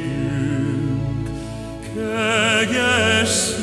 reménységünk, kegyes